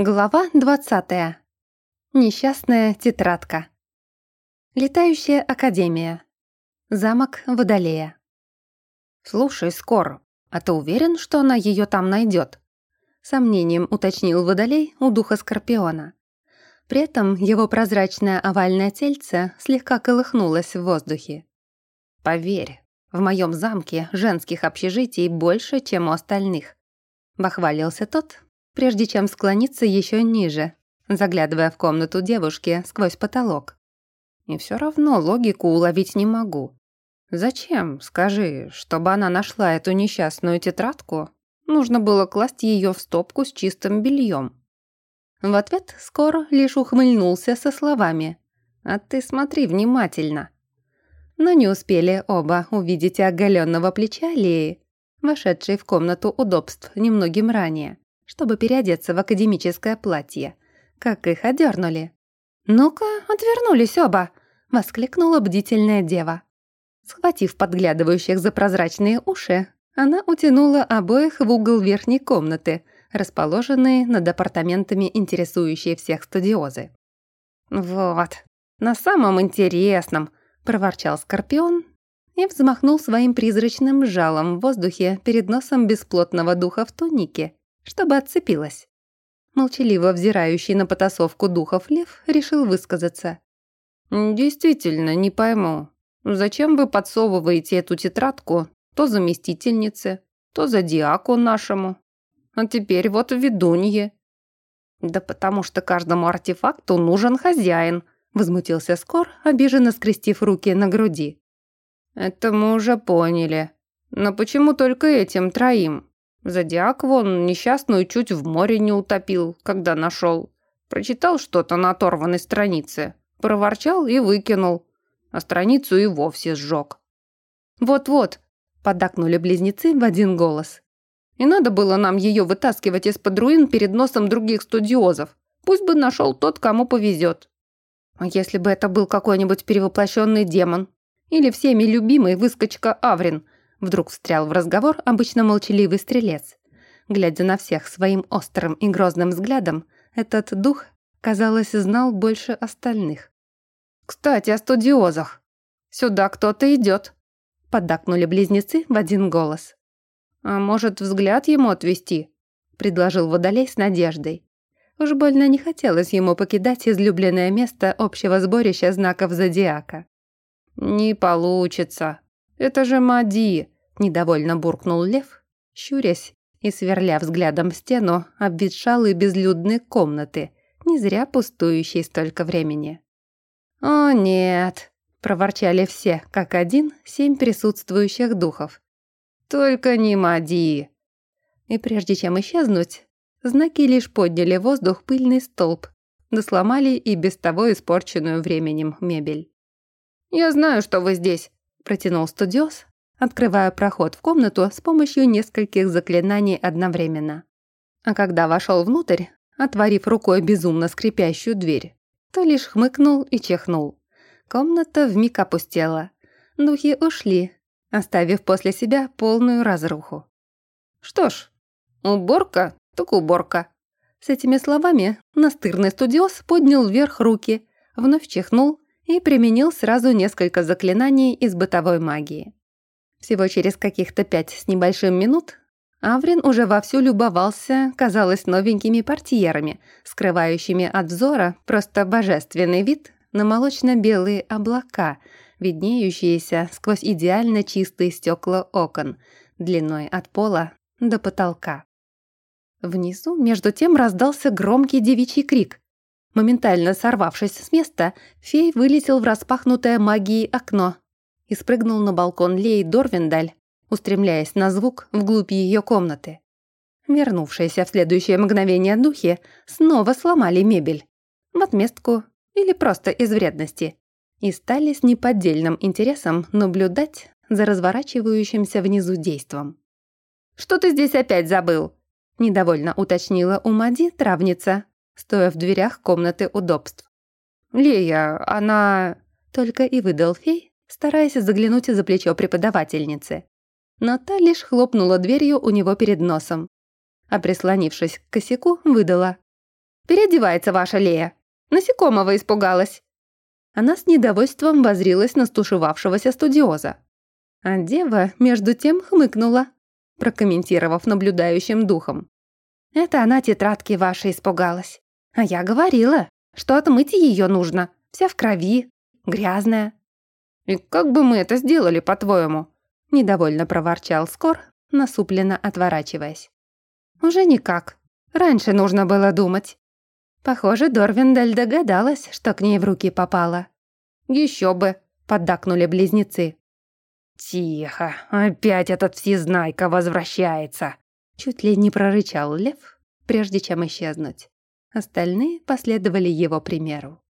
Глава 20. Несчастная тетрадка. Летающая академия. Замок Водолея. «Слушай, Скор, а ты уверен, что она ее там найдет?» Сомнением уточнил Водолей у духа Скорпиона. При этом его прозрачное овальное тельце слегка колыхнулось в воздухе. «Поверь, в моем замке женских общежитий больше, чем у остальных», — бахвалился тот, прежде чем склониться еще ниже, заглядывая в комнату девушки сквозь потолок. И все равно логику уловить не могу. Зачем, скажи, чтобы она нашла эту несчастную тетрадку, нужно было класть ее в стопку с чистым бельем. В ответ скоро лишь ухмыльнулся со словами «А ты смотри внимательно». Но не успели оба увидеть оголенного плеча Леи, вошедшей в комнату удобств немногим ранее чтобы переодеться в академическое платье. Как их одернули. «Ну-ка, отвернулись оба!» — воскликнула бдительная дева. Схватив подглядывающих за прозрачные уши, она утянула обоих в угол верхней комнаты, расположенной над апартаментами интересующие всех студиозы. «Вот, на самом интересном!» — проворчал Скорпион и взмахнул своим призрачным жалом в воздухе перед носом бесплотного духа в тунике, чтобы отцепилась. Молчаливо взирающий на потасовку духов лев решил высказаться. «Действительно, не пойму. Зачем вы подсовываете эту тетрадку то заместительнице, то за диаку нашему, а теперь вот ведунье?» «Да потому что каждому артефакту нужен хозяин», возмутился Скор, обиженно скрестив руки на груди. «Это мы уже поняли. Но почему только этим троим?» Зодиак вон несчастную чуть в море не утопил, когда нашел. Прочитал что-то на оторванной странице, проворчал и выкинул, а страницу и вовсе сжег. «Вот-вот», — поддакнули близнецы в один голос. «И надо было нам ее вытаскивать из-под руин перед носом других студиозов. Пусть бы нашел тот, кому повезет. А если бы это был какой-нибудь перевоплощенный демон? Или всеми любимый выскочка Аврин — Вдруг встрял в разговор обычно молчаливый стрелец. Глядя на всех своим острым и грозным взглядом, этот дух, казалось, знал больше остальных. «Кстати, о студиозах. Сюда кто-то идет», — поддакнули близнецы в один голос. «А может, взгляд ему отвести?» — предложил Водолей с надеждой. Уж больно не хотелось ему покидать излюбленное место общего сборища знаков зодиака. «Не получится», «Это же Мади!» – недовольно буркнул Лев, щурясь и сверля взглядом стену обветшалой безлюдной комнаты, не зря пустующей столько времени. «О, нет!» – проворчали все, как один, семь присутствующих духов. «Только не Мади!» И прежде чем исчезнуть, знаки лишь подняли в воздух пыльный столб, да сломали и без того испорченную временем мебель. «Я знаю, что вы здесь!» Протянул студиос, открывая проход в комнату с помощью нескольких заклинаний одновременно. А когда вошел внутрь, отворив рукой безумно скрипящую дверь, то лишь хмыкнул и чихнул. Комната вмиг опустела. Духи ушли, оставив после себя полную разруху. Что ж, уборка, так уборка. С этими словами настырный студиос поднял вверх руки, вновь чихнул и применил сразу несколько заклинаний из бытовой магии. Всего через каких-то пять с небольшим минут Аврин уже вовсю любовался, казалось, новенькими портьерами, скрывающими от взора просто божественный вид на молочно-белые облака, виднеющиеся сквозь идеально чистые стекла окон, длиной от пола до потолка. Внизу, между тем, раздался громкий девичий крик. Моментально сорвавшись с места, фей вылетел в распахнутое магией окно и спрыгнул на балкон Леи Дорвиндаль, устремляясь на звук вглубь ее комнаты. Вернувшиеся в следующее мгновение духи снова сломали мебель. В отместку или просто из вредности. И стали с неподдельным интересом наблюдать за разворачивающимся внизу действом. «Что ты здесь опять забыл?» – недовольно уточнила у Мади травница, стоя в дверях комнаты удобств. «Лея, она...» Только и выдал фей, стараясь заглянуть за плечо преподавательницы. Но та лишь хлопнула дверью у него перед носом. А прислонившись к косяку, выдала. Переодевается ваша Лея. Насекомого испугалась». Она с недовольством возрилась на стушевавшегося студиоза. А дева, между тем, хмыкнула, прокомментировав наблюдающим духом. «Это она тетрадки вашей испугалась. А я говорила, что отмыть ее нужно, вся в крови, грязная». «И как бы мы это сделали, по-твоему?» Недовольно проворчал Скор, насупленно отворачиваясь. «Уже никак. Раньше нужно было думать. Похоже, Дорвиндель догадалась, что к ней в руки попало. «Еще бы!» — поддакнули близнецы. «Тихо, опять этот всезнайка возвращается!» Чуть ли не прорычал лев, прежде чем исчезнуть. Остальные последовали его примеру.